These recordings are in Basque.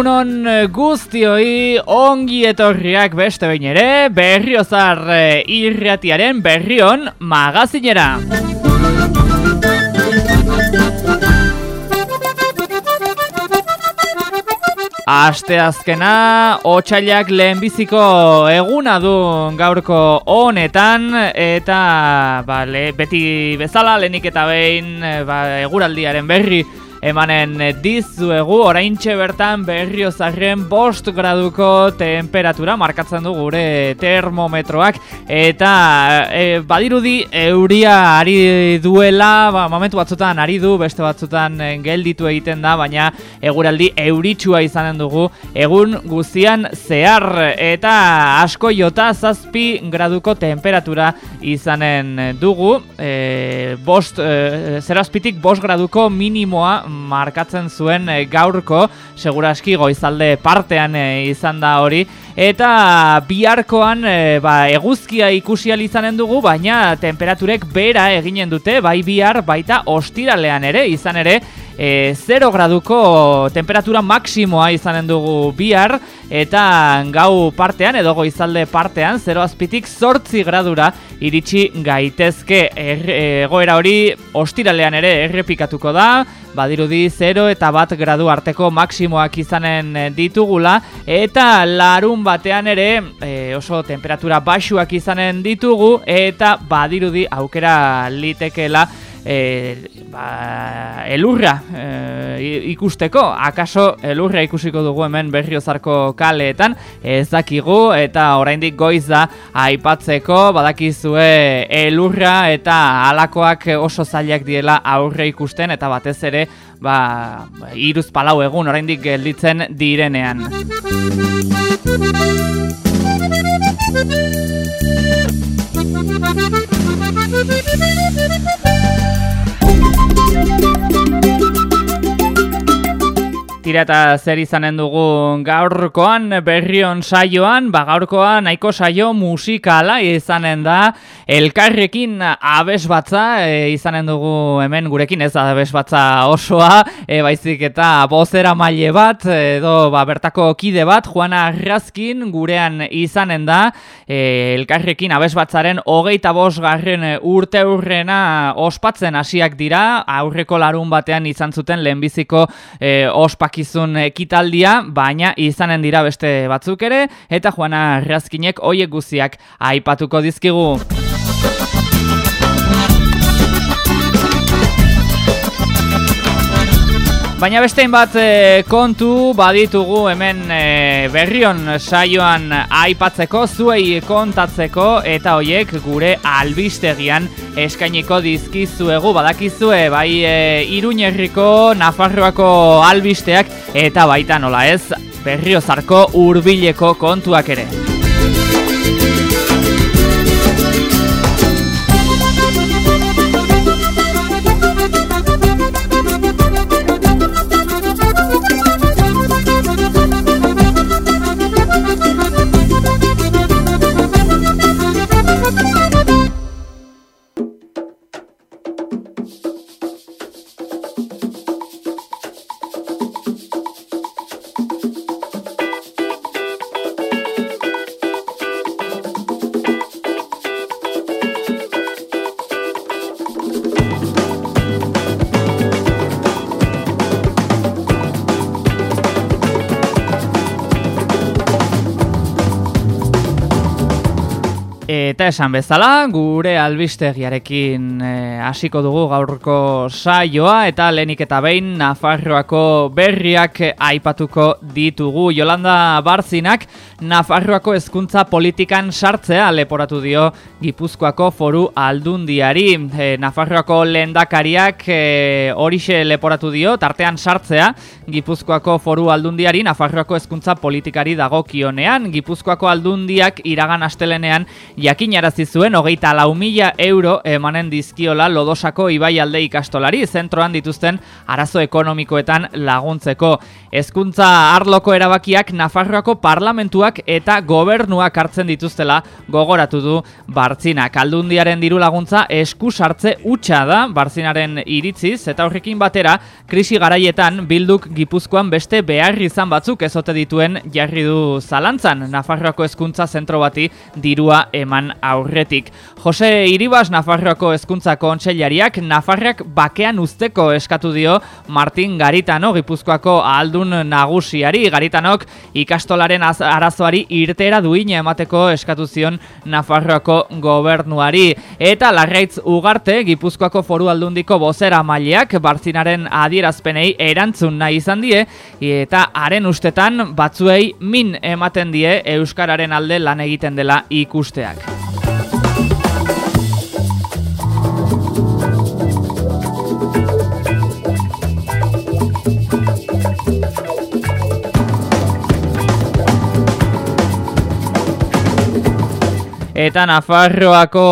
Egunon eh, guztioi ongi etorriak beste behin ere berriozar eh, irratiaren berrion magazinera. Aste azkena, otxailak lehenbiziko eguna du gaurko honetan, eta ba, beti bezala lehenik eta behin eh, ba, eguraldiaren berri emanen dizuegu oraintxe bertan berriozarren bost graduko temperatura markatzen du gure termometroak. Eta e, badirudi euria ari duela ba, momentu batzutan ari du beste batzutan gelditu egiten da baina eguraldi euritsua izanen dugu. Egun guztian zehar eta asko jota zazpi graduko temperatura izanen dugu. E, bost e, zerazpitik bost graduko minimoa markatzen zuen e, gaurko, seguraski goizalde partean e, izan da hori, eta biharkoan e, ba, eguzkia ikusi izanen dugu, baina temperaturek bera eginen dute, bai bihar baita ostiralean ere, izan ere, e, 0 graduko temperatura maksimoa izanen dugu bihar, eta gau partean, edo goizalde partean, 0 azpitik sortzi gradura iritsi gaitezke. Er, egoera hori ostiralean ere errepikatuko da, badirudi 0 eta bat gradu arteko maksimoak izanen ditugula. Eta larun batean ere e, oso temperatura basuak izanen ditugu. Eta badirudi aukera litekela e, ba, elurra e, ikusteko, akaso elurra ikusiko dugu hemen berriozarko kaleetan, ez dakigu eta oraindik goiz da aipatzeko, badakizue elurra eta alakoak oso zailak diela aurre ikusten eta batez ere ba, iruz palau egun oraindik gelditzen direnean. Tira eta zer izanen dugu gaurkoan berrion saioan, ba gaurkoan nahiko saio musikala izanen da elkarrekin abes batza e, izanen dugu hemen gurekin ez abes batza osoa, e, baizik eta bozera maile bat edo ba, bertako kide bat, Juana Arrazkin gurean izanen da. E, elkarrekin abes batzaren hogeita bos garren urte urrena ospatzen hasiak dira, aurreko larun batean izan zuten lehenbiziko e, ospak ospakizun ekitaldia, baina izanen dira beste batzuk ere, eta Juana Razkinek hoiek guziak aipatuko dizkigu. Baina bestein bat e, kontu baditugu hemen e, berrion saioan aipatzeko, zuei kontatzeko eta hoiek gure albistegian eskainiko dizkizuegu badakizue bai e, Iruñerriko Nafarroako albisteak eta baita nola ez berriozarko hurbileko kontuak ere. Esan bezala, gure albistegiarekin eh, hasiko dugu gaurko saioa eta lehenik eta behin Nafarroako berriak aipatuko ditugu. Jolanda Barzinak Nafarroako hezkuntza politikan sartzea leporatu dio Gipuzkoako foru aldundiari. E, Nafarroako lehendakariak e, horixe leporatu dio, tartean sartzea Gipuzkoako foru aldundiari Nafarroako hezkuntza politikari dagokionean. Gipuzkoako aldundiak iragan astelenean jakin jakinarazi zuen hogeita lau mila euro emanen dizkiola lodosako ibai alde ikastolari zentroan dituzten arazo ekonomikoetan laguntzeko. Hezkuntza arloko erabakiak Nafarroako parlamentuak eta gobernuak hartzen dituztela gogoratu du Bartzina. Kaldundiaren diru laguntza esku sartze utxa da Bartzinaren iritziz eta horrekin batera krisi garaietan bilduk Gipuzkoan beste behar izan batzuk ezote dituen jarri du zalantzan Nafarroako hezkuntza zentro bati dirua eman aurretik. Jose Iribas Nafarroako hezkuntza kontseilariak Nafarrak bakean usteko eskatu dio Martin Garitano Gipuzkoako aldun nagusiari Garitanok ikastolaren arazoari irtera duine emateko eskatu zion Nafarroako gobernuari eta Larraitz Ugarte Gipuzkoako Foru Aldundiko bozera maileak Bartzinaren adierazpenei erantzun nahi izan die eta haren ustetan batzuei min ematen die euskararen alde lan egiten dela ikusteak. Eta Nafarroako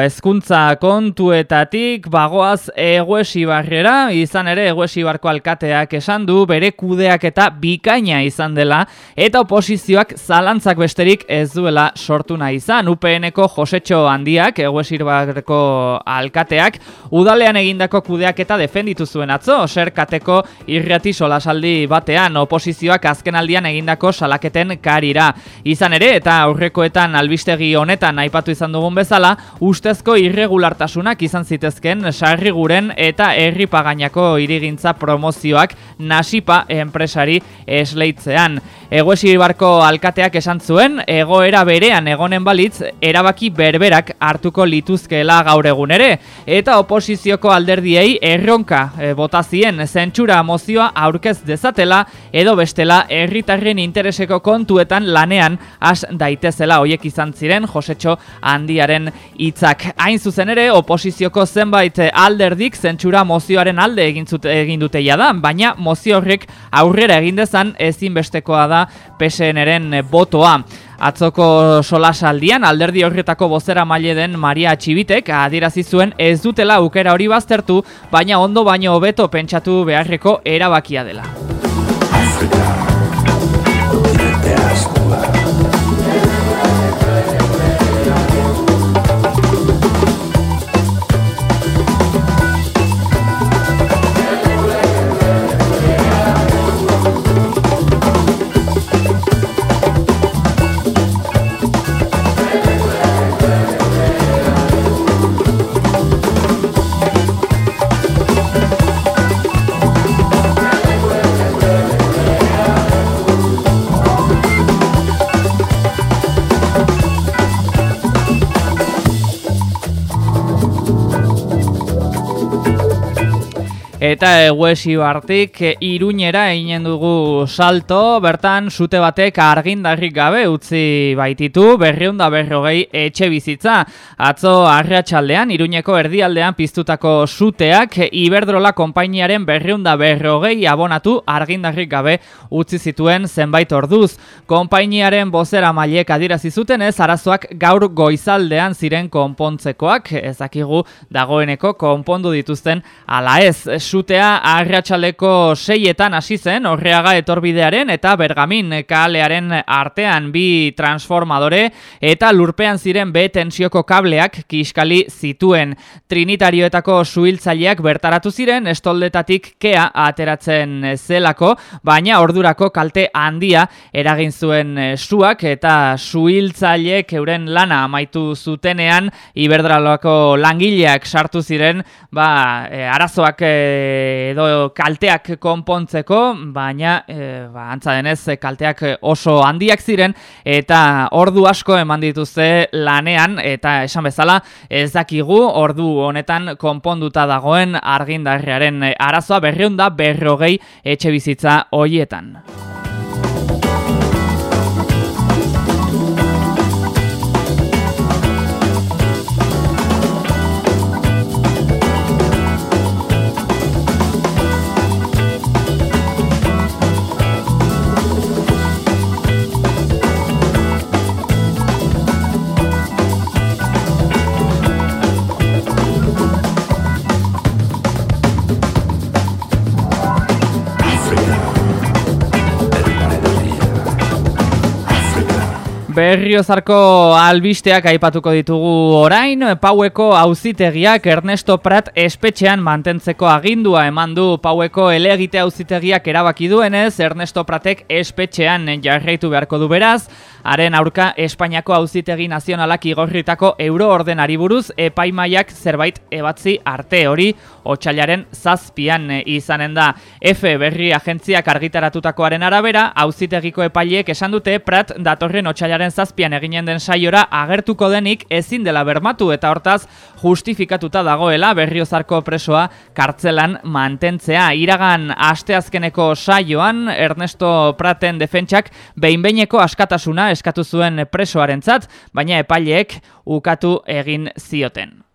hezkuntza kontuetatik bagoaz eguesi barrera, izan ere eguesi barko alkateak esan du bere kudeak eta bikaina izan dela, eta oposizioak zalantzak besterik ez duela sortu nahi izan. UPNeko Josetxo handiak, eguesi barko alkateak, udalean egindako kudeak eta defenditu zuen atzo, serkateko irrati solasaldi batean, oposizioak azken aldian egindako salaketen karira. Izan ere, eta aurrekoetan albistegi honet, honetan aipatu izan dugun bezala, ustezko irregulartasunak izan zitezken sarriguren eta herri pagainako irigintza promozioak nasipa enpresari esleitzean. Egoesi barko alkateak esan zuen, egoera berean egonen balitz, erabaki berberak hartuko lituzkeela gaur egun ere, eta oposizioko alderdiei erronka e, botazien zentsura mozioa aurkez dezatela, edo bestela herritarren intereseko kontuetan lanean has daitezela hoiek izan ziren Josetxo handiaren hitzak. Hain zuzen ere, oposizioko zenbait alderdik zentsura mozioaren alde egin, zute, egin dute da, baina mozio horrek aurrera egin dezan ezinbestekoa da PSNren botoa. Atzoko solasaldian alderdi horretako bozera maile den Maria Txibitek adierazi zuen ez dutela aukera hori baztertu, baina ondo baino hobeto pentsatu beharreko erabakia dela. Eta eguesi bartik iruñera eginen dugu salto, bertan sute batek argindarrik gabe utzi baititu berriunda berrogei etxe bizitza. Atzo arratsaldean iruñeko erdialdean piztutako suteak Iberdrola konpainiaren berriunda berrogei abonatu argindarrik gabe utzi zituen zenbait orduz. Konpainiaren bozera mailek adirazi zuten ez arazoak gaur goizaldean ziren konpontzekoak, ezakigu dagoeneko konpondu dituzten ala ez sutea arratsaleko seietan hasi zen horreaga etorbidearen eta bergamin kalearen artean bi transformadore eta lurpean ziren be tensioko kableak kiskali zituen. Trinitarioetako suhiltzaileak bertaratu ziren estoldetatik kea ateratzen zelako, baina ordurako kalte handia eragin zuen suak eta suhiltzaileek euren lana amaitu zutenean Iberdraloako langileak sartu ziren ba, e, arazoak e, edo kalteak konpontzeko, baina e, ba, antza denez kalteak oso handiak ziren eta ordu asko eman dituzte lanean eta esan bezala ez dakigu ordu honetan konponduta dagoen argindarriaren arazoa berriunda berrogei etxe bizitza hoietan. Berriozarko albisteak aipatuko ditugu orain, Paueko auzitegiak Ernesto Prat espetxean mantentzeko agindua eman du Paueko elegite auzitegiak erabaki duenez, Ernesto Pratek espetxean jarraitu beharko du beraz, haren aurka Espainiako auzitegi nazionalak igorritako euroordenari buruz epaimaiak zerbait ebatzi arte hori otxailaren zazpian izanen da. F berri agentziak argitaratutakoaren arabera, auzitegiko epaileek esan dute Prat datorren otxailaren otsailaren zazpian eginen den saiora agertuko denik ezin dela bermatu eta hortaz justifikatuta dagoela berriozarko presoa kartzelan mantentzea. Iragan asteazkeneko saioan Ernesto Praten defentsak behinbeineko askatasuna eskatu zuen presoarentzat, baina epaileek ukatu egin zioten.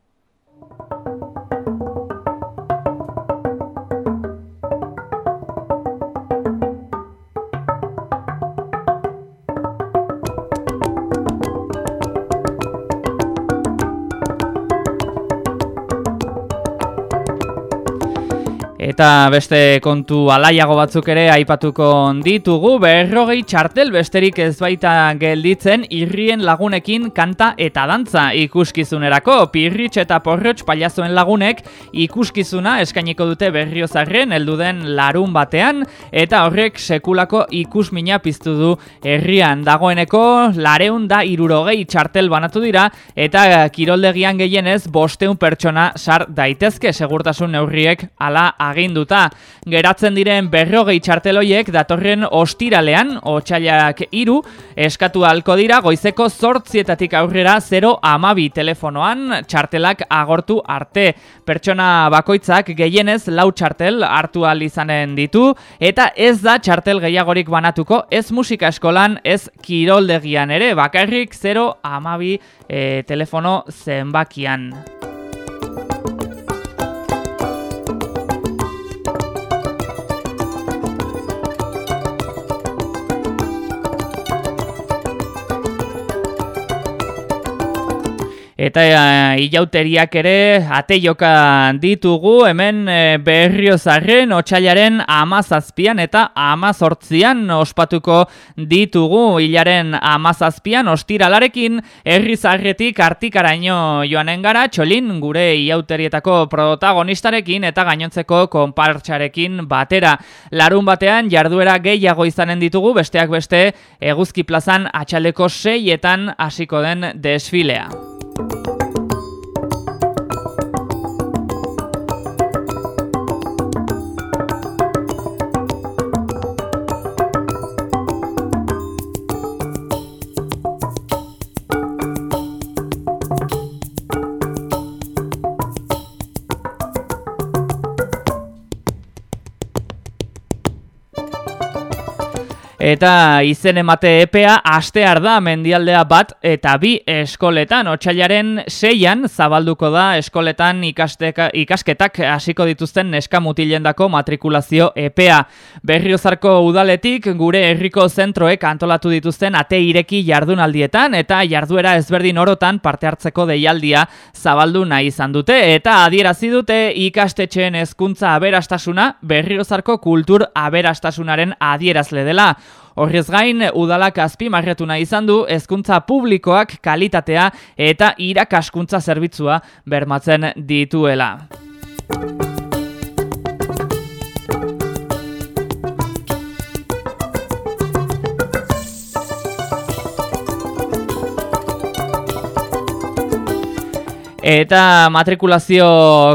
Eta beste kontu alaiago batzuk ere aipatuko ditugu, berrogei txartel besterik ez baita gelditzen irrien lagunekin kanta eta dantza ikuskizunerako. Pirritx eta porrotx paliazuen lagunek ikuskizuna eskainiko dute berriozarren elduden larun batean, eta horrek sekulako ikusmina piztu du herrian. Dagoeneko lareun da irurogei txartel banatu dira, eta kiroldegian gehienez bosteun pertsona sar daitezke segurtasun neurriek ala aginduta. Geratzen diren berrogei txarteloiek datorren ostiralean, otxailak iru, eskatu halko dira goizeko zortzietatik aurrera 0 amabi telefonoan txartelak agortu arte. Pertsona bakoitzak gehienez lau txartel hartu izanen ditu, eta ez da txartel gehiagorik banatuko ez musika eskolan, ez kiroldegian ere, bakarrik 0 amabi e, telefono zenbakian. Eta uh, ilauteriak ere ateioka ditugu hemen uh, berriozarren otxailaren amazazpian eta amazortzian ospatuko ditugu hilaren amazazpian ostiralarekin herrizarretik artikaraino joanen gara txolin gure ilauterietako protagonistarekin eta gainontzeko konpartxarekin batera. Larun batean jarduera gehiago izanen ditugu besteak beste eguzki plazan atxaldeko seietan hasiko den desfilea. Thank you Eta izen emate epea astear da mendialdea bat eta bi eskoletan. Otsailaren seian zabalduko da eskoletan ikasteka, ikasketak hasiko dituzten neska mutilendako matrikulazio epea. Berriozarko udaletik gure herriko zentroek antolatu dituzten ate ireki jardunaldietan eta jarduera ezberdin orotan parte hartzeko deialdia zabaldu nahi izan dute. Eta adierazi dute ikastetxeen hezkuntza aberastasuna berriozarko kultur aberastasunaren adierazle dela. Horrez gain, udalak azpi nahi izan du hezkuntza publikoak kalitatea eta irakaskuntza zerbitzua bermatzen dituela. Eta matrikulazio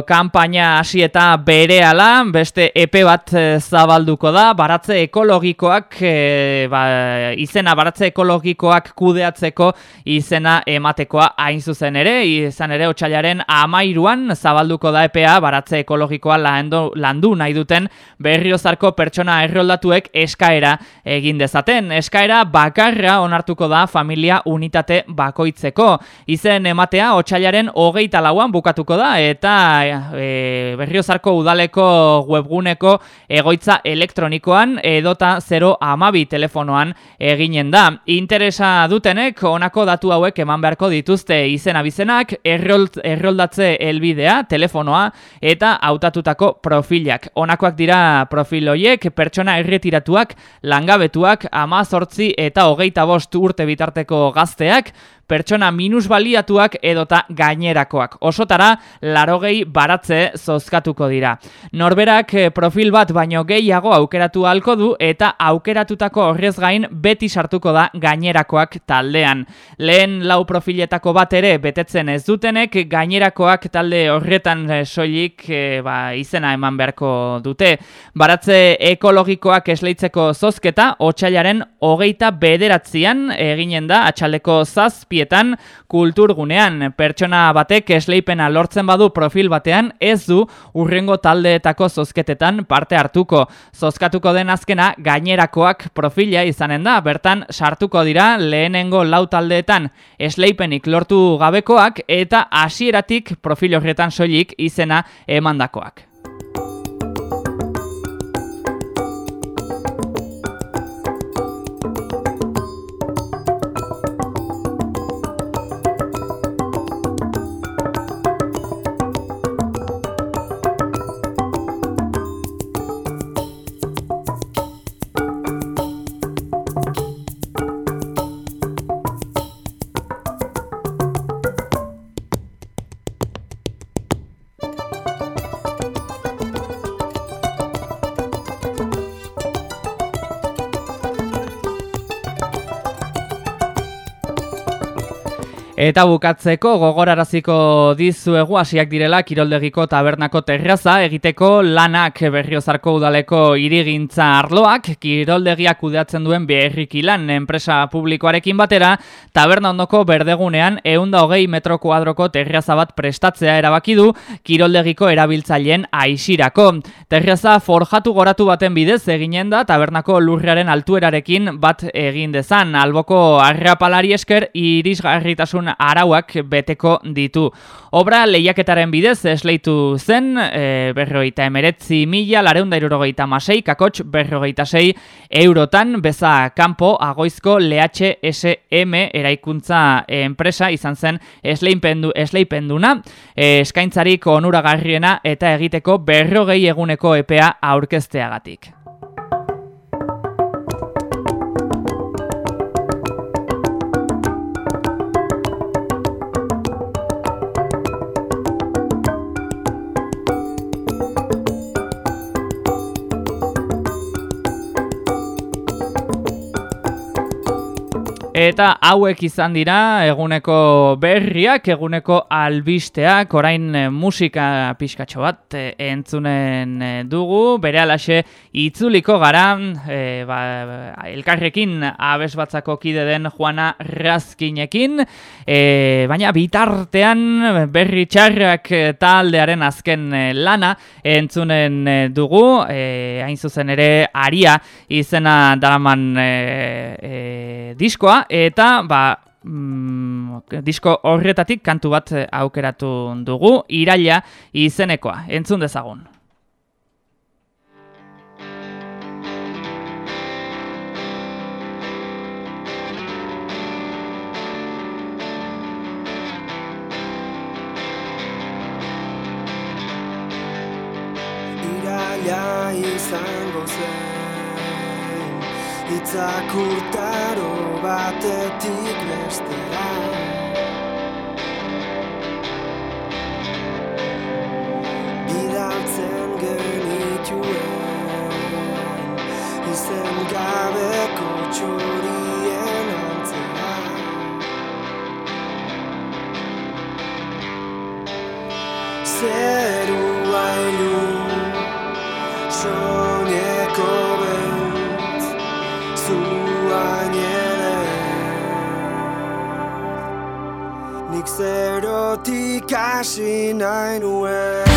kanpaina hasi eta berehala beste epe bat eh, zabalduko da, baratze ekologikoak, e, ba, izena baratze ekologikoak kudeatzeko izena ematekoa hain zuzen ere, izan ere otxailaren amairuan zabalduko da epea baratze ekologikoa landu, landu nahi duten berriozarko pertsona erroldatuek eskaera egin dezaten. Eskaera bakarra onartuko da familia unitate bakoitzeko. Izen ematea otxailaren hoge hogeita lauan bukatuko da eta e, berriozarko udaleko webguneko egoitza elektronikoan edota 0 amabi telefonoan eginen da. Interesa dutenek honako datu hauek eman beharko dituzte izena bizenak, errolt, erroldatze helbidea, telefonoa eta hautatutako profilak. Honakoak dira profil horiek pertsona erretiratuak, langabetuak, amazortzi eta hogeita bost urte bitarteko gazteak, pertsona minusbaliatuak edota gainerakoak. Osotara, larogei baratze zozkatuko dira. Norberak eh, profil bat baino gehiago aukeratu halko du eta aukeratutako horrez gain beti sartuko da gainerakoak taldean. Lehen lau profiletako bat ere betetzen ez dutenek gainerakoak talde horretan eh, soilik e, ba, izena eman beharko dute. Baratze ekologikoak esleitzeko zozketa, otxailaren hogeita bederatzean eginen da atxaldeko zazpi tokietan kulturgunean pertsona batek esleipena lortzen badu profil batean ez du urrengo taldeetako zozketetan parte hartuko. Zozkatuko den azkena gainerakoak profila izanen da, bertan sartuko dira lehenengo lau taldeetan esleipenik lortu gabekoak eta hasieratik profil horretan soilik izena emandakoak. Eta bukatzeko gogoraraziko dizuegu hasiak direla kiroldegiko tabernako terraza egiteko lanak berriozarko udaleko irigintza arloak kiroldegiak kudeatzen duen beherriki lan enpresa publikoarekin batera taberna ondoko berdegunean eunda hogei metro kuadroko terraza bat prestatzea erabaki du kiroldegiko erabiltzaileen aixirako. Terraza forjatu goratu baten bidez eginen da tabernako lurrearen altuerarekin bat egin dezan. Alboko arrapalari esker irisgarritasun arauak beteko ditu. Obra lehiaketaren bidez esleitu zen, e, berrogeita emeretzi mila, lareunda irurogeita masei, kakotx berrogeita sei eurotan, beza kanpo agoizko LHSM eraikuntza enpresa izan zen esleipendu, esleipenduna, e, eskaintzarik onuragarriena eta egiteko berrogei eguneko epea aurkezteagatik. Eta hauek izan dira eguneko berriak, eguneko albisteak, orain eh, musika pixkatxo bat e, entzunen eh, dugu, bere alaxe itzuliko gara, ba, elkarrekin abes batzako kide den Juana Razkinekin, e, baina bitartean berri txarrak taldearen azken lana entzunen dugu, e, hain zuzen ere aria izena daraman e, diskoa, eta ba, mm, disko horretatik kantu bat eh, aukeratu dugu, iraila izenekoa, entzun dezagun. Iraila izango zen Itzak urtaro batetik bestera. Bidaltzen genituen Izen gabeko txurien antzera. Zerua zerotik hasi nahi nuen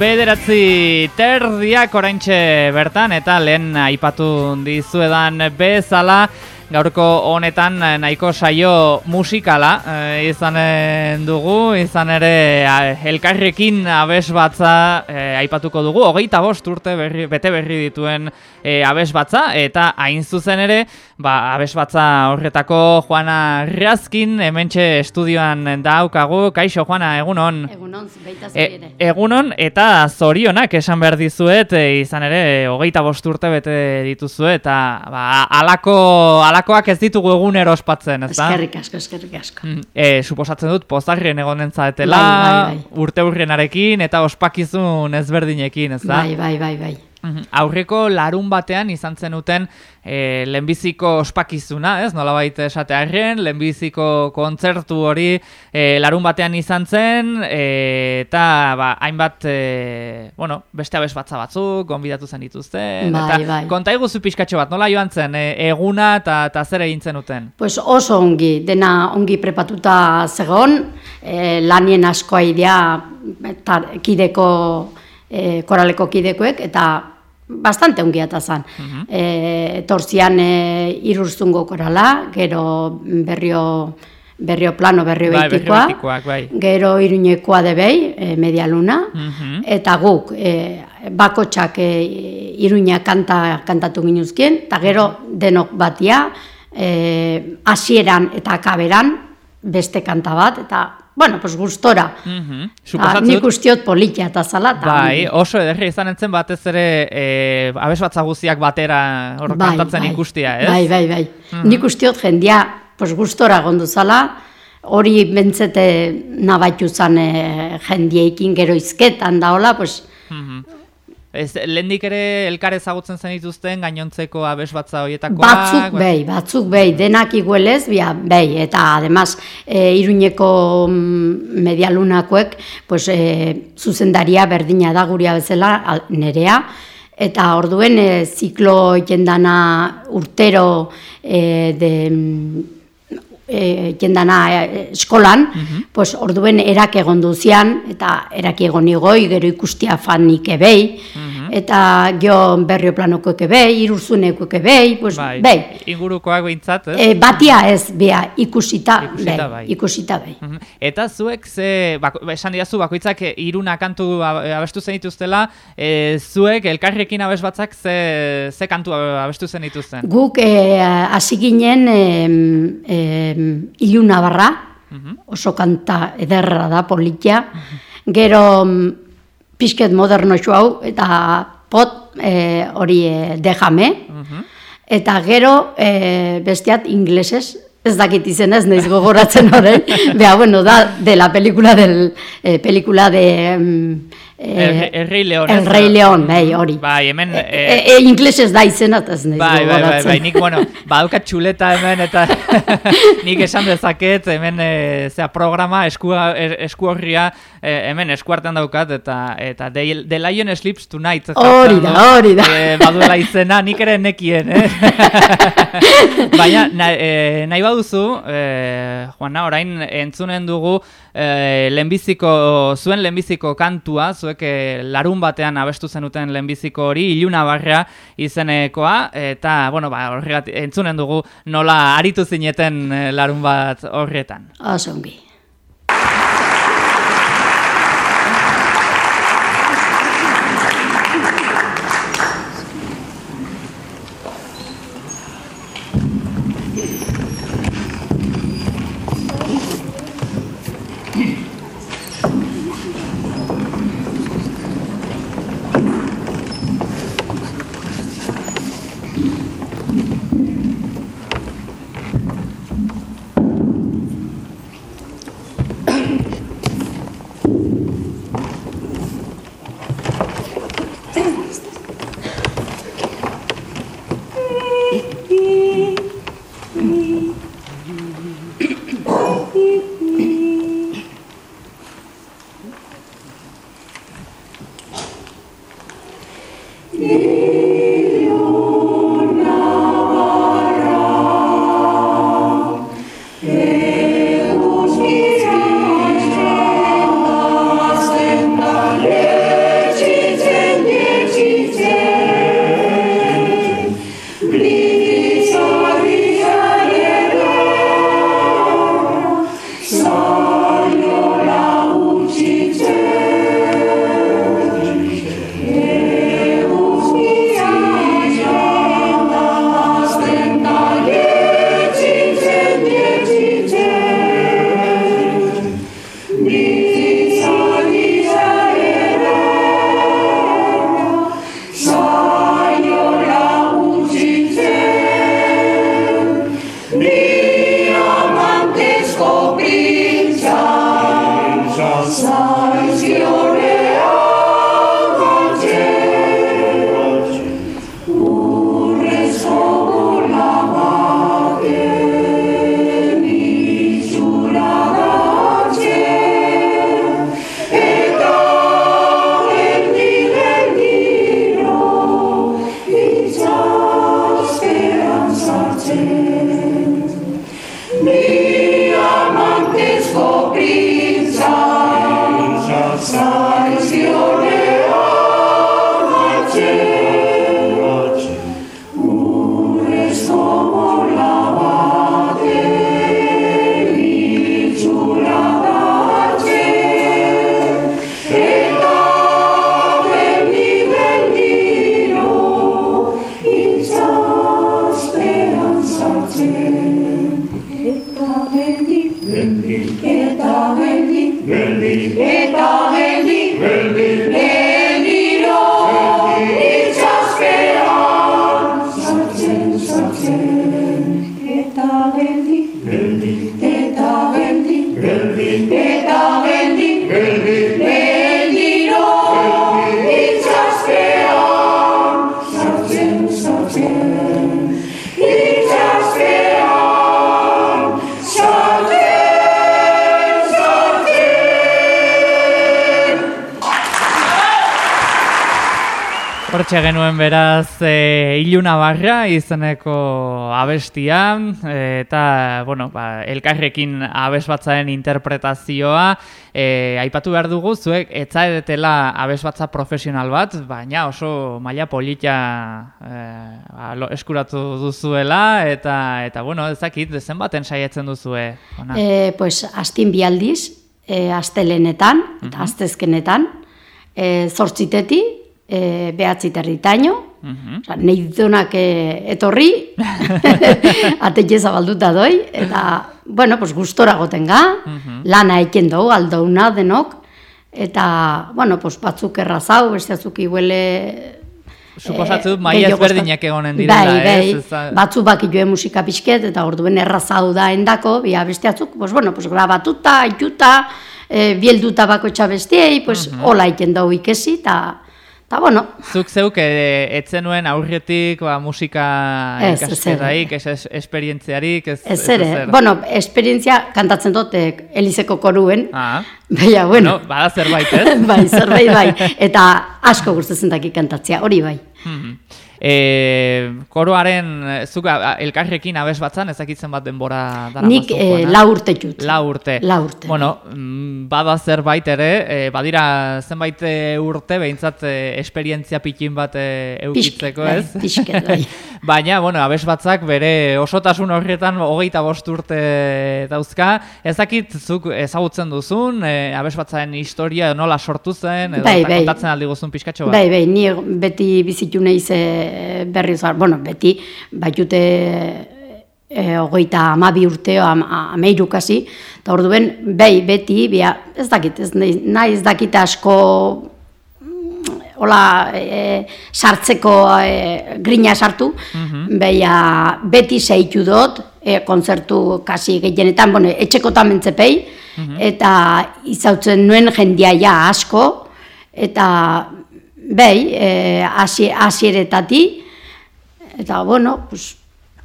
Bederatzi terdiak oraintxe bertan eta lehen aipatu dizuedan bezala gaurko honetan eh, nahiko saio musikala eh, izanen dugu, izan ere a, elkarrekin abes batza eh, aipatuko dugu, hogeita bost urte berri, bete berri dituen eh, abes batza eta hain zuzen ere ba, abes batza horretako Juana Riazkin hementxe estudioan daukagu, kaixo Juana, egunon? Egunon, baita E, zuri ere. egunon eta zorionak esan behar dizuet e, izan ere hogeita bost urte bete dituzue eta ba, alako, alakoak ez ditugu egunero ospatzen, ez da? Eskerrik asko, eskerrik asko. E, suposatzen dut pozarrien egonen zaetela, Bai, bai, bai. urte hurrenarekin eta ospakizun ezberdinekin, ez da? Bai, bai, bai, bai. Mhm. Aurreko larun batean izan zenuten e, lehenbiziko ospakizuna, ez? Nolabait esatearren, lehenbiziko kontzertu hori e, larun batean izan zen, e, eta ba, hainbat, e, bueno, beste abes batza batzuk, gonbidatu zen dituzten, Bai, eta bai. konta iguzu pixkatxo bat, nola joan zen, e, eguna eta, zer egin zenuten? Pues oso ongi, dena ongi prepatuta zegon, e, lanien askoa idea kideko, e, koraleko kidekoek, eta bastante ongi eta zan. e, torzian e, irurzungo korala, gero berrio, berrio plano, berrio Bai, beitikoa, berrioetikoak, bai. gero iruñekoa debei, e, media luna, Mhm. eta guk e, bakotxak e, iruña kanta kantatu ginuzkien, eta gero denok batia, e, hasieran eta akaberan beste kanta bat, eta, bueno, pues gustora. Mhm. Ah, Suposatzen nik ustiot politia eta zala. eta Bai, oso ederri izan entzen batez ere e, abesbatza guztiak batera hor Bai, kantatzen bai. ikustia, ez? Bai, bai, bai. Nik ustiot jendia, pues gustora gondu zala, hori bentzete nabaitu zan e, jendiekin gero izketan da hola, pues, Mhm. Ez, lehendik ere elkar ezagutzen zen dituzten gainontzeko abesbatza horietakoak. Batzuk behi, batzuk behi, denak iguelez, bia, behi, eta además e, iruñeko mm, medialunakoek, pues, e, zuzendaria berdina da guria bezala, al- nerea, eta orduen e, ziklo jendana urtero e, de mm, e, jendana e, eskolan, pues orduen erak egon duzian, eta erak egon igoi, gero ikustia fanik ebei, eta gio berrio planokoek ebei, irurzuneko ebei, pues, Bai, bei. ingurukoak behintzat, ez? E, batia ez, bea, ikusita, Ikusita, bei, bai. ikusita. Mhm. Eta zuek ze, bako, esan didazu bakoitzak eh, iruna kantu ab- abestu zen dituztela, e, zuek elkarrekin abesbatzak ze, ze kantu abestu zen dituzten? Guk e, hasi ginen em, em, iluna barra, Mhm. oso kanta ederra da, politia, gero mm, pixket moderno hau, eta pot e, hori e, dejame, Mhm. eta gero e, bestiat inglesez, ez dakit izen ez, naiz gogoratzen orain, beha, bueno, da, de la pelikula del, e, pelikula de... em, El, el Rey León. El? Rey León, bai, hori. Bai, hemen... E, eh, e, inglesez da izena, eta ez naiz Bai, bai, bai, bai, nik, bueno, badaukat txuleta hemen, eta nik esan dezaket, hemen, e, zea, programa, esku, er, esku horria, hemen eskuartean daukat, eta, eta The, The Lion Sleeps Tonight. Hori da, hori da. E, baduela izena, nik ere nekien, eh? Baina, na, e, nahi baduzu, e, Juana, orain entzunen dugu e, lehenbiziko, zuen lehenbiziko kantua, zuek e, larun batean abestu zenuten lehenbiziko hori, iluna barra izenekoa, eta, bueno, ba, horregat, entzunen dugu nola aritu zineten e, larun bat horretan. Oso Hortxe genuen beraz e, iluna barra izeneko abestian eta bueno, ba, elkarrekin abes batzaren interpretazioa e, aipatu behar dugu zuek etzaedetela abes batza profesional bat, baina oso maila polita e, ba, eskuratu duzuela eta eta bueno, ezakit, zenbaten saietzen duzue? E, pues, astin bialdiz, e, astelenetan, uh -huh. astezkenetan, e, zortziteti, e, behatzi territaino, uh -huh. nahi ditunak e, etorri, ateke zabalduta doi, eta, bueno, pues gustora goten ga, -huh. lana eiken dugu, aldouna denok, eta, bueno, pues batzuk errazau, bestiatzuk iguele... Suposatzu, e, maia ezberdinak egonen direla, bai, bai, ez? Batzu baki joe musika pixket, eta orduen errazau da endako, bia bestiatzuk, pues, bueno, pues grabatuta, aituta, e, bielduta bako txabestiei, pues, -huh. hola iken dugu ikesi, eta... Ta bueno. Zuk zeuk e, etzen nuen aurretik ba, musika ikasketaik, ez, ez esperientziarik, ez, ez, ere. Bueno, esperientzia kantatzen dut Elizeko koruen. Ah. Baina, bueno. No, bada zerbait, ez? bai, zerbait bai. Eta asko gustatzen daki kantatzea, hori bai. Mm E, koroaren, eh, zuk elkarrekin abes batzan, ezakitzen bat denbora dara Nik eh, lau urte jut. La urte. Lau urte. Bueno, mm, bada zerbait ere, e, badira zenbait e, urte, behintzat e, esperientzia pikin bat e, eukitzeko, bai, ez? pixket, bai. Baina, bueno, abes batzak bere osotasun horretan hogeita bost urte dauzka. Ez dakit zuk ezagutzen duzun, e, abes batzaren historia nola sortu zen, edo Bai, bai. kontatzen aldi guzun pixkatxo bat. Bai, bai, ni beti bizitu nahiz e, berriz, bueno, beti, baitute e, hogeita amabi urte, am, ameiru kasi, eta orduen, bai, beti, bia, ez dakit, ez nahi, ez dakit asko mm, hola e, sartzeko e, grina sartu, beia, beti zeitu dut, e, kontzertu kasi gehienetan, bueno, etxekotan mentzepei, eta izautzen nuen jendiaia asko, eta behi, e, hasi, hasieretati, eta bueno, pues,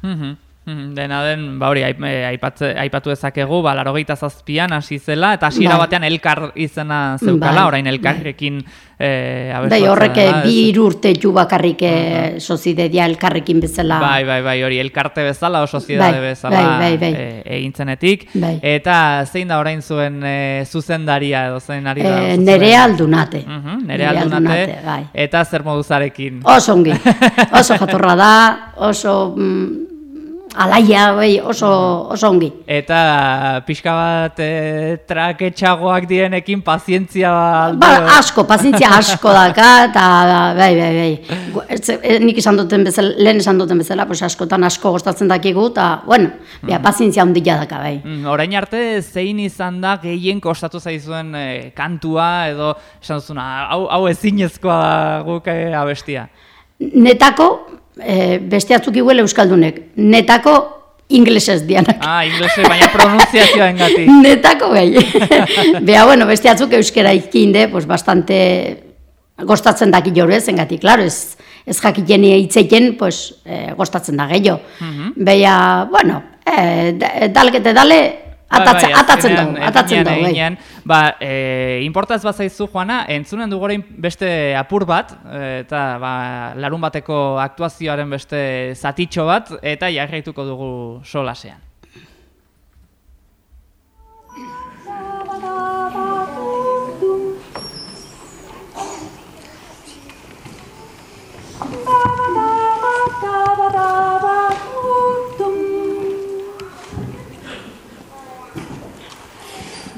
Mhm, mhm, Dena den, ba hori, eh, aipatu ezakegu, ba, larogeita zazpian hasi zela, eta hasiera Bai. batean elkar izena zeukala, Bai, orain elkarrekin eh, bai, abeslatzen horrek bi urte ju bakarrik uh sozidedia elkarrekin bezala. Bai, bai, bai, hori elkarte bezala, o soziedade Bai, bezala bai, bai, bai. eh, egintzenetik. Bai. Eta zein da orain zuen eh, zuzendaria edo zein ari da? Eh, zuzendaria? nerea aldunate. Mhm, nere aldunate, bai. eta zer moduzarekin. Oso ongi, oso jatorra da, oso mm, alaia, bai, oso, oso ongi. Eta pixka bat e, traketxagoak dienekin pazientzia. Ba, asko, pazientzia asko daka, eta bai, bai, bai. Eh, nik esan duten bezala, lehen esan duten bezala, pues askotan asko gostatzen dakigu, eta, bueno, bia, pazientzia handia daka, bai. Mm, orain arte zein izan da gehien kostatu zaizuen e, kantua edo esan duzuna, hau, hau ezinezkoa guk e, abestia. Netako, e, beste atzuk iguel euskaldunek, netako inglesez dianak. Ah, inglese, baina pronunziazioen gati. Netako bai. Bea, bueno, beste atzuk euskera ikinde, pues bastante gostatzen daki jore, zengatik, claro, ez, ez jakiten hitzeiten, pues, eh, gostatzen da gehiago. Bea, bueno, eh, da- dalkete dale, atatzen, atatzen Bai, azkenean, dugu, atatzen dugu, bai. eginean, Ba, e, importaz bat zaizu, Juana, entzunen dugu orain beste apur bat, e, eta ba, larun bateko aktuazioaren beste zatitxo bat, eta jarraituko dugu solasean.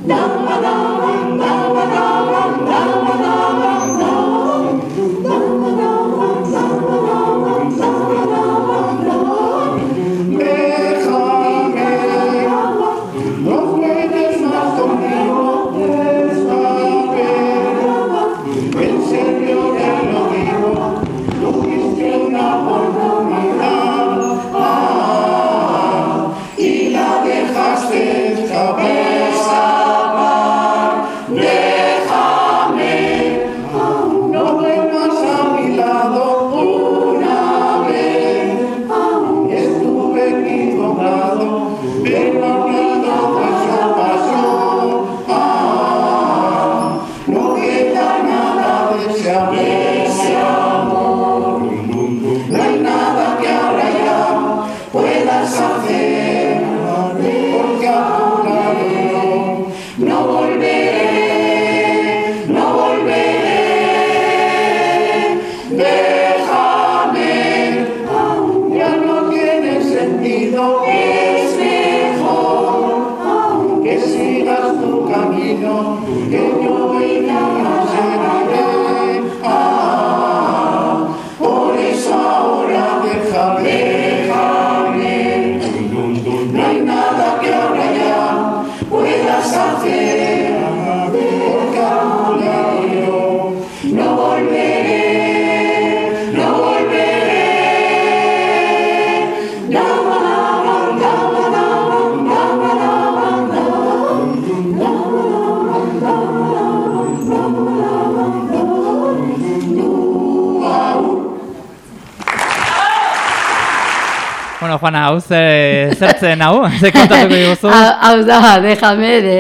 No Bueno, Juana, hau ze, zertzen hau? Ze kontatuko diguzu? Hau da, déjame de...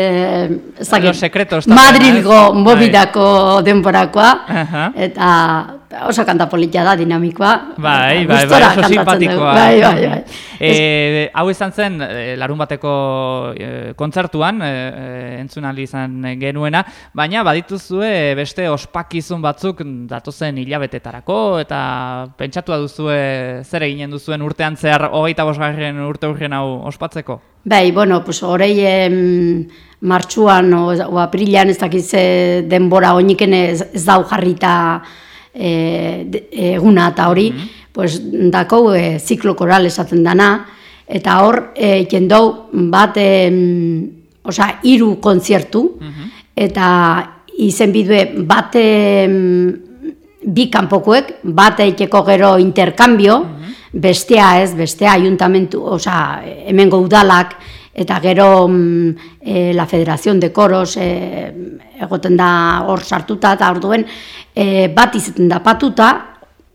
dakit, Los secretos Madrilgo mobidako denborakoa, Aha. eta oso kanta polita da, dinamikoa. Bai, bai, bai, oso simpatikoa. Bai, bai, bai. E, hau izan zen, e, larun bateko e, kontzertuan, e, e, entzun ahal izan genuena, baina badituzue beste ospakizun batzuk datozen hilabetetarako, eta pentsatua duzue zer eginen duzuen urtean zehar hogeita bosgarren urte urgen hau ospatzeko? Bai, bueno, pues orei em, martxuan o, o aprilan ez dakiz ze denbora oiniken ez, ez dau jarrita e, eguna. Eta hori, pues dako e, ziklo koral esaten dana, eta hor e, jendou bat, em, osea, hiru kontzertu, eta izen bidue bat em, bi kanpokoek, bat eiteko gero interkambio, bestea ez, bestea ayuntamentu, osea, hemengo udalak, eta gero mm, e, la Federación de Coros e, egoten da hor sartuta, eta orduen e, bat izaten da patuta,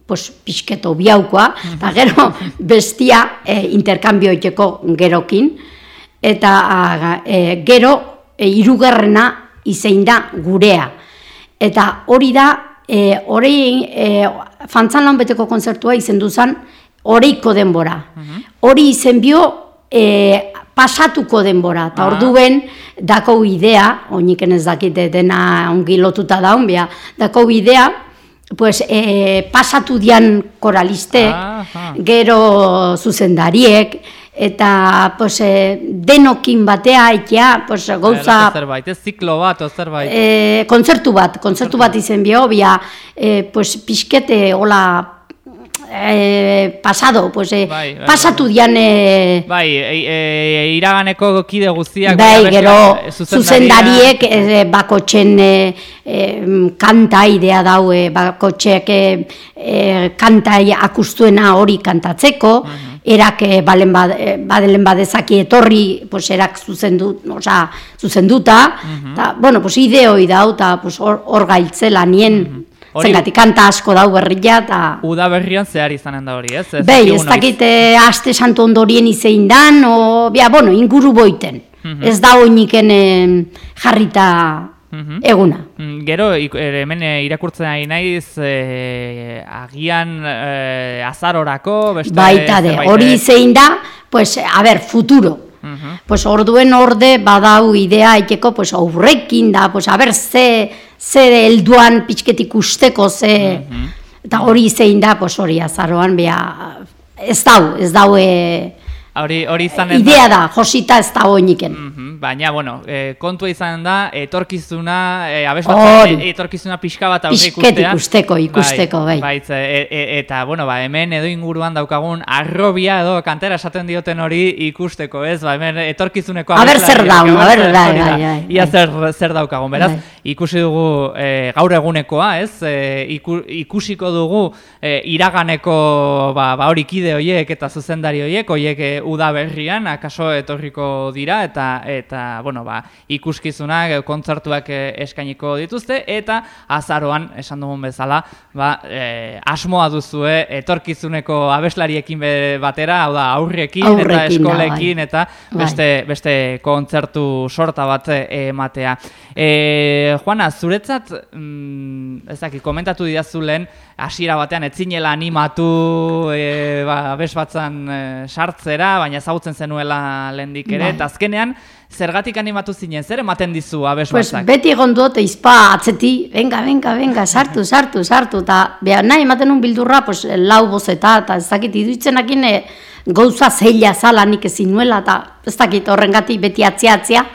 pues, pixketo biaukoa, eta gero bestia e, interkambio eiteko gerokin, eta a, e, gero e, hirugarrena izein da gurea. Eta hori da, e, hori e, fantzan lan beteko konzertua izendu zen, horeiko denbora. Hori izen bio, e, pasatuko denbora, eta Ah. orduen dako idea, oiniken ez dakite dena ongi lotuta daun, bia, dako idea, pues, e, pasatu dian koraliste, Aha. gero zuzendariek, eta pues, e, denokin batea, itea, pues, gauza zerbait, ez ziklo bat, o zerbait. e, kontzertu bat, kontzertu bat izen bio, bia, e, pues, pixkete, hola, e, pasado, pues, e, Bai, bai, pasatu dian, e, Bai, e, iraganeko kide guztiak... bai, gero, zuzendariek, e, bakotxen e, e, kanta idea dau, e, bakotxeak e, e, kanta akustuena hori kantatzeko, erak e, balen bad, badelen badezaki etorri, pues, erak zuzendu, osea, zuzenduta, ta, bueno, pues, ideoi dau, eta pues, hor, hor gailtzela nien, Hori- Zengati kanta asko dau berria, eta... Uda berrian zehar izanen da hori, ez? Ez dakigu ez dakite aste santu ondorien izein dan, o, bia, bueno, inguru boiten. Mhm. Ez da oiniken jarrita Mhm. eguna. Mm, Gero, hemen eh, irakurtzen ari naiz, eh, agian eh, azarorako, beste... Baita de, hori eh, izein da, pues, a ber, futuro. Pues orduen orde badau idea eteko, pues aurrekin da, pues a ber, ze, ze helduan pixket ikusteko, ze, Mhm. eta hori zein da, pues hori azaroan, bea, ez dau, ez dau, e, Hori, hori izanen idea da, josita ez da oiniken. Mhm, Baina, bueno, e, kontua izan da, etorkizuna, e, abes Hori. bat, etorkizuna pixka bat aurre ikustea. ikusteko, ikusteko, bai. Baitz, e, e, eta, bueno, ba, hemen edo inguruan daukagun arrobia edo kantera esaten dioten hori ikusteko, ez? Ba, hemen etorkizuneko A ber abeslariak, zer daun, a a ber ber, zer- bai, da. bai, bai, Ia bai. zer, zer daukagun, beraz, Bai. Ikusi dugu e, gaur egunekoa, ez? E, iku, ikusiko dugu e, iraganeko ba, ba hori kide hoiek eta zuzendari hoiek, hoiek e, uda berrian, akaso etorriko dira, eta, eta bueno, ba, ikuskizunak, kontzertuak e, eskainiko dituzte, eta azaroan, esan dugun bezala, ba, e, asmoa duzue etorkizuneko abeslariekin be- batera, hau da, aurrekin, eta Aurrekin eskolekin, bai. eta Bai. beste, beste kontzertu sorta bat ematea. E, Juana, zuretzat, mm, ez dakit, komentatu didazu lehen, hasiera batean etzinela animatu e, ba, abes batzan e, sartzera, baina ezagutzen zenuela lehendik ere, Bai. eta azkenean, zergatik animatu zinen, zer ematen dizu abes Pues batzak? beti egon dut izpa atzeti, venga, venga, venga, sartu, sartu, sartu, eta behar nahi ematen un bildurra, pues, lau bozeta, eta ez dakit, iduitzenakin e, gauza zeila zala nik ezin nuela, eta ez dakit horrengatik beti atzia atzia.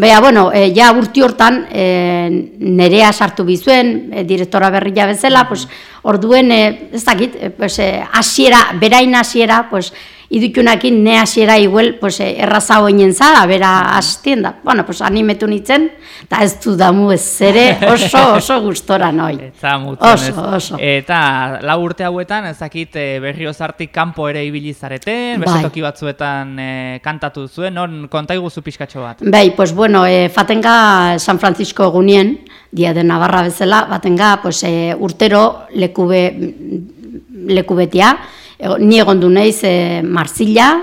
Baina, bueno, e, ja urti hortan e, nerea sartu bizuen, e, direktora berria bezala, pues, orduen, e, ez dakit, e, pues, e, asiera, berain asiera, pues, idutxunakin ne hasiera igual pues eh, erraza oinen zara, bera hastien da. Bueno, pues animetu nitzen, eta ez du damu ez ere oso oso gustora noi. Eta mutzen ez. Oso, oso. Eta lau urte hauetan, ezakit e, berriozartik kanpo ere ibili zareten, Bai. toki batzuetan e, kantatu zuen, non konta iguzu pixkatxo bat. Bai, pues bueno, e, fatenga San Francisco egunien, dia de Navarra bezala, batenga pues, e, urtero lekube, lekubetia, Ego- ni egon du naiz e, Marsilla,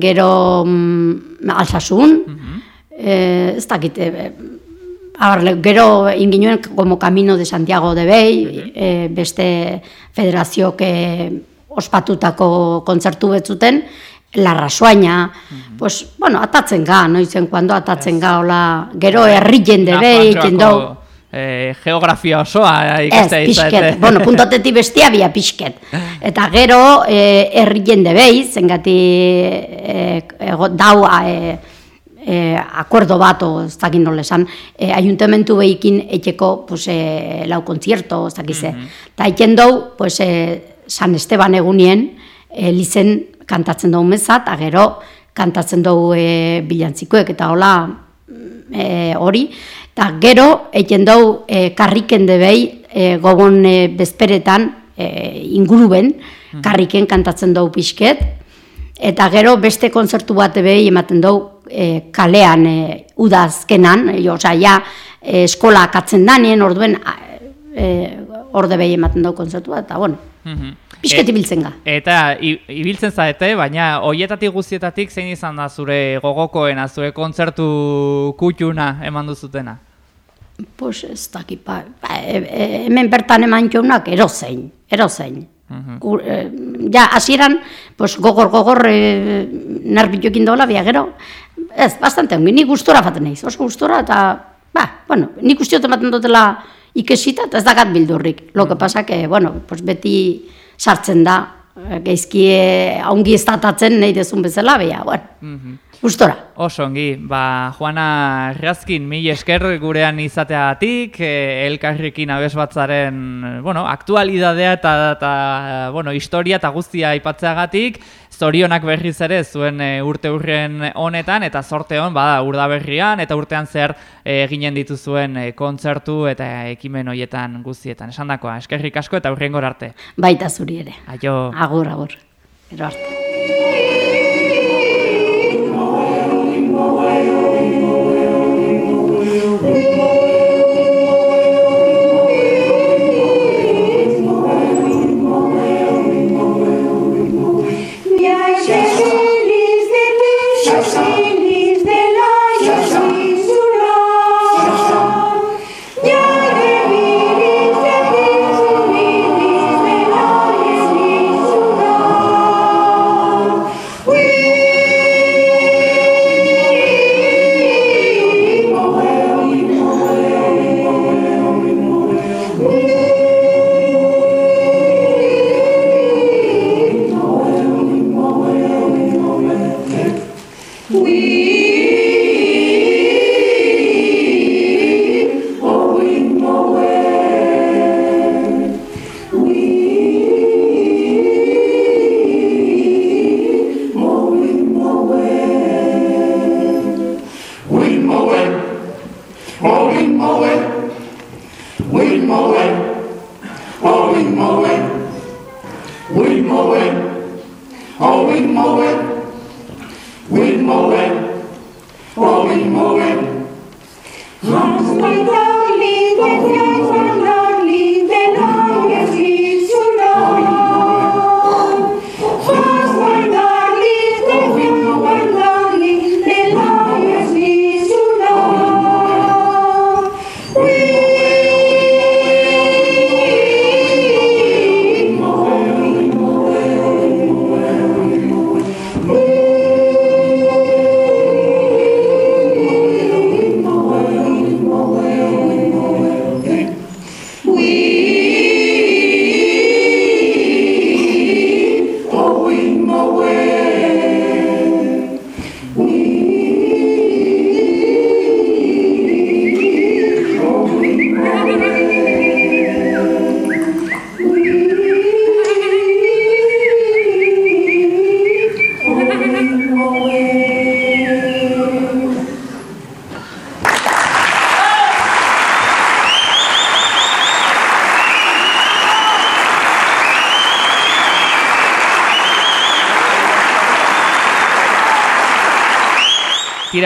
gero mm, Alsasun, e, ez dakit, e, Abar, gero inginuen como Camino de Santiago de Bey, e, beste federazioak e, ospatutako kontzertu betzuten, La Rasoaina, pues, bueno, atatzen ga, noizen kuando atatzen ga, hola, gero herri jende Juan jendau, Eh, geografia osoa Ez, ikastea pixket, bueno, puntotetik bestia bia pixket. Eta gero, eh, herri jende behi, zengati eh, ego- dau eh, eh, akordo bat, o ez dakit nola esan, eh, ayuntamentu behikin etxeko pues, eh, lau kontzierto, ez dakize. Eta mm dau, pues, eh, San Esteban egunien, eh, lizen kantatzen dugu meza, eta gero kantatzen dugu eh, bilantzikoek, eta hola, e, hori, eta gero egin dau e, karriken debei e, gogon e, bezperetan e, inguruben, karriken kantatzen dau pixket, eta gero beste kontzertu bat ebei ematen dau e, kalean e, udazkenan, e, osea, ja, e, eskola akatzen danien, orduen e, orde behi ematen dau kontzertu bat, eta bueno, Mhm. pixket E- ibiltzen ga. Eta ibiltzen zaete, baina hoietatik guztietatik zein izan da zure gogokoena, zure kontzertu kutxuna eman duzutena? Pues ez dakit, ba, ba, e, e, hemen bertan eman jaunak erozein, erozein. Mhm. Gu- eh, ja, hasieran, pues, gogor, gogor, e, narbitoekin dola, bia gero, ez, bastante ongi, ni gustora faten naiz, oso gustora, eta, ba, bueno, nik ustiot ematen dutela ikesita, eta ez dakat bildurrik. Lo que pasa que, bueno, pues, beti sartzen da, geizki ongi ez datatzen nahi dezun bezala, bia, bueno, Mhm. Gustora. Oso ongi, ba, Juana Razkin, mil esker gurean izateagatik, e, elkarrekin abes batzaren, bueno, aktualidadea eta, eta bueno, historia eta guztia aipatzeagatik, zorionak berriz ere zuen e, urte urren honetan, eta zorte hon, bada, urda berrian, eta urtean zer e, eginen dituzuen e, kontzertu eta ekimen hoietan guztietan. Esan dakoa, eskerrik asko eta urrengor arte. Baita zuri ere. Aio. Agur, agur. Gero arte. mow it. Oh, we mow it. We mow it. Oh, we mow it. Long as we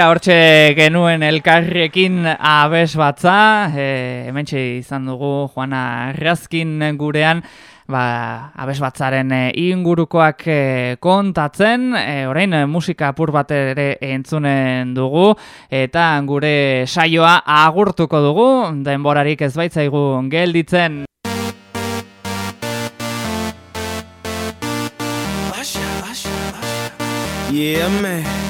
tira hortxe genuen elkarrekin abes batza, e, hemen izan dugu Juana Razkin gurean, ba, abes batzaren e, ingurukoak e, kontatzen, e, orain e, musika apur bat ere entzunen dugu, eta gure saioa agurtuko dugu, denborarik ez baitzaigu gelditzen. Yeah, man.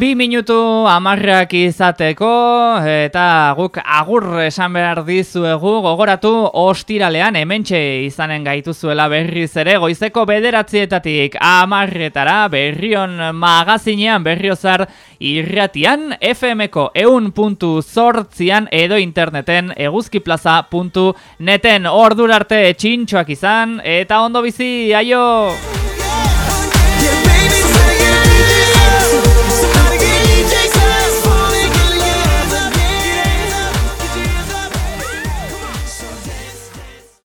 Bi minutu amarrak izateko eta guk agur esan behar dizuegu gogoratu ostiralean hementxe izanen gaituzuela berriz ere goizeko bederatzietatik amarretara berrion magazinean berriozar irratian FMko eun puntu zortzian edo interneten eguzkiplaza.neten ordurarte txintxoak izan eta ondo bizi, aio!